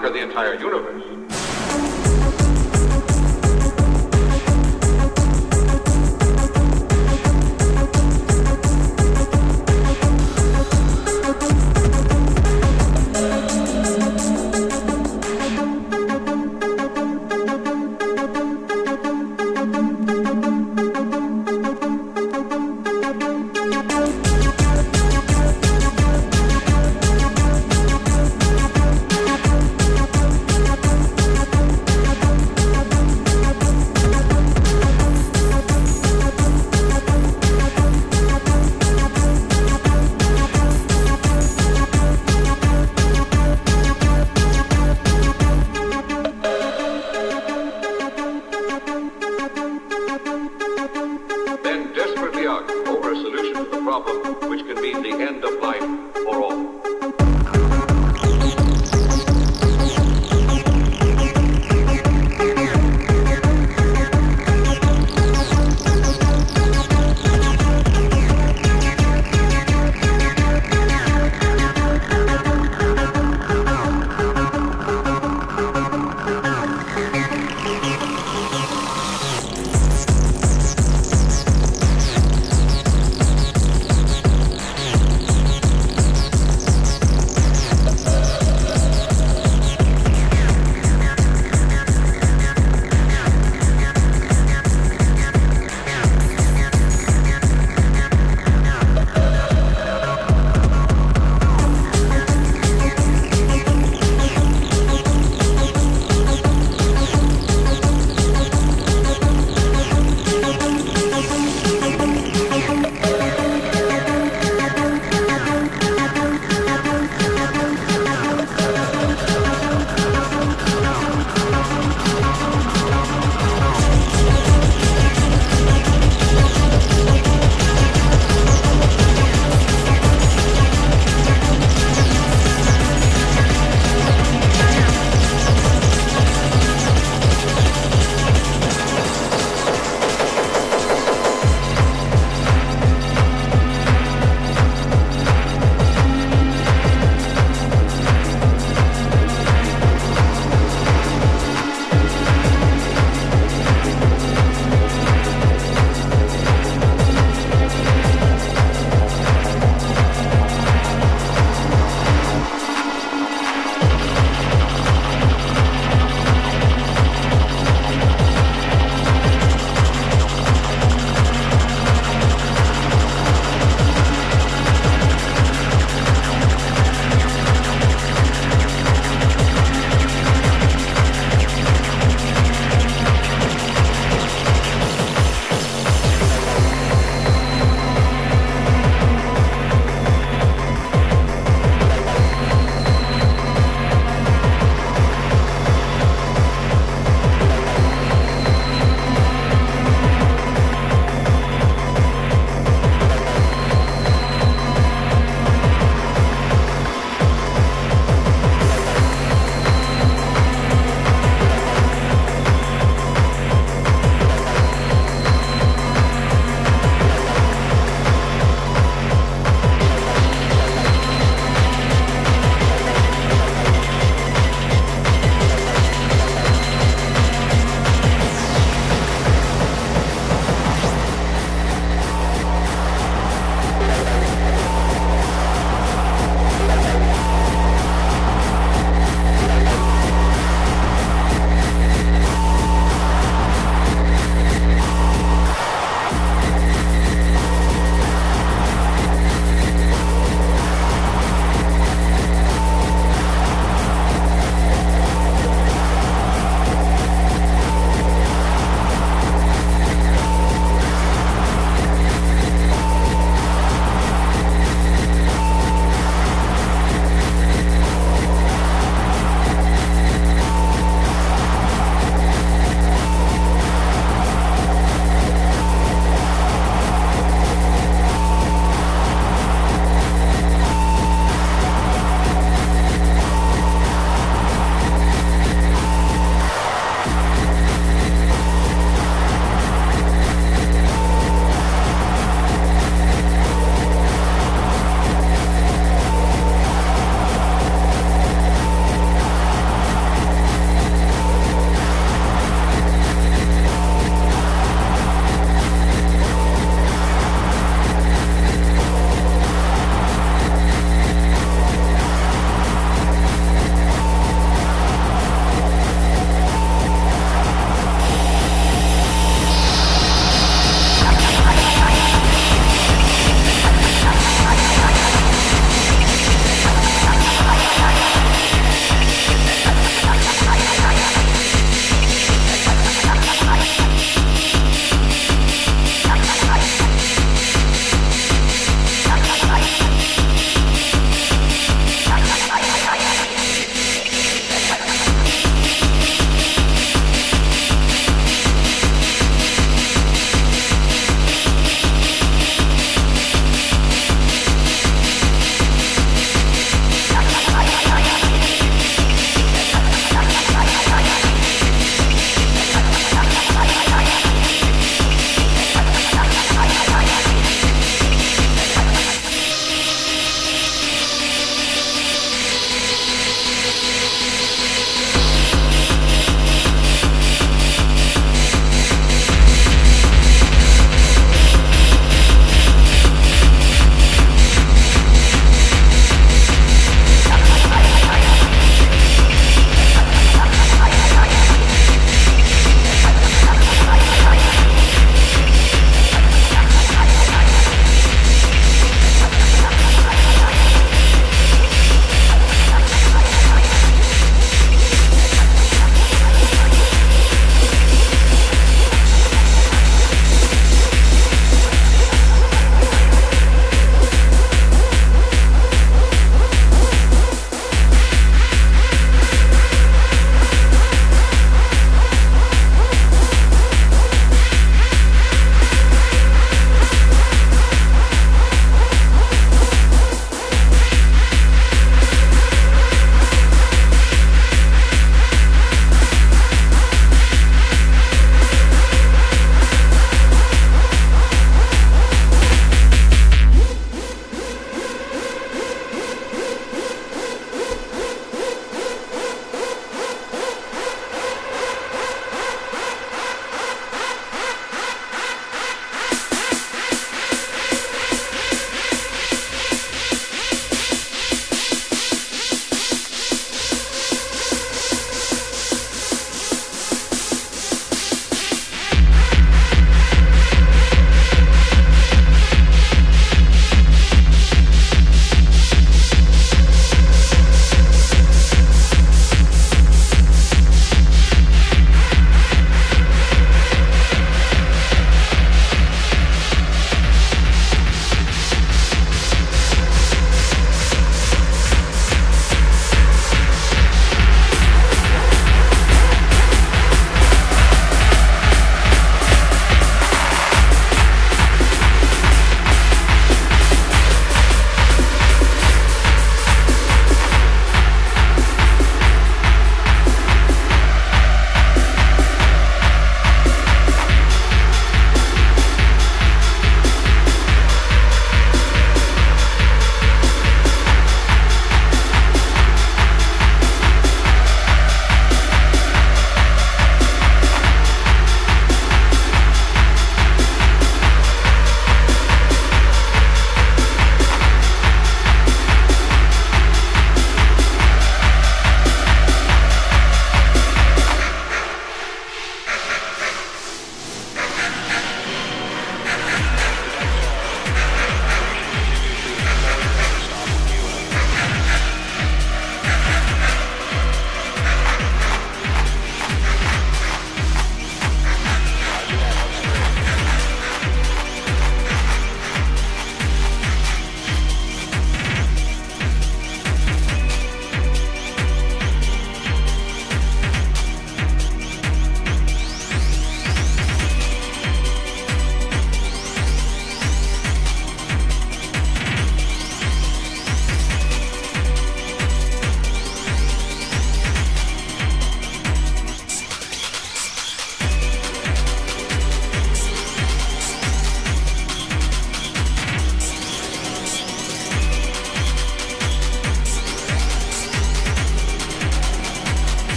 conquer the entire universe.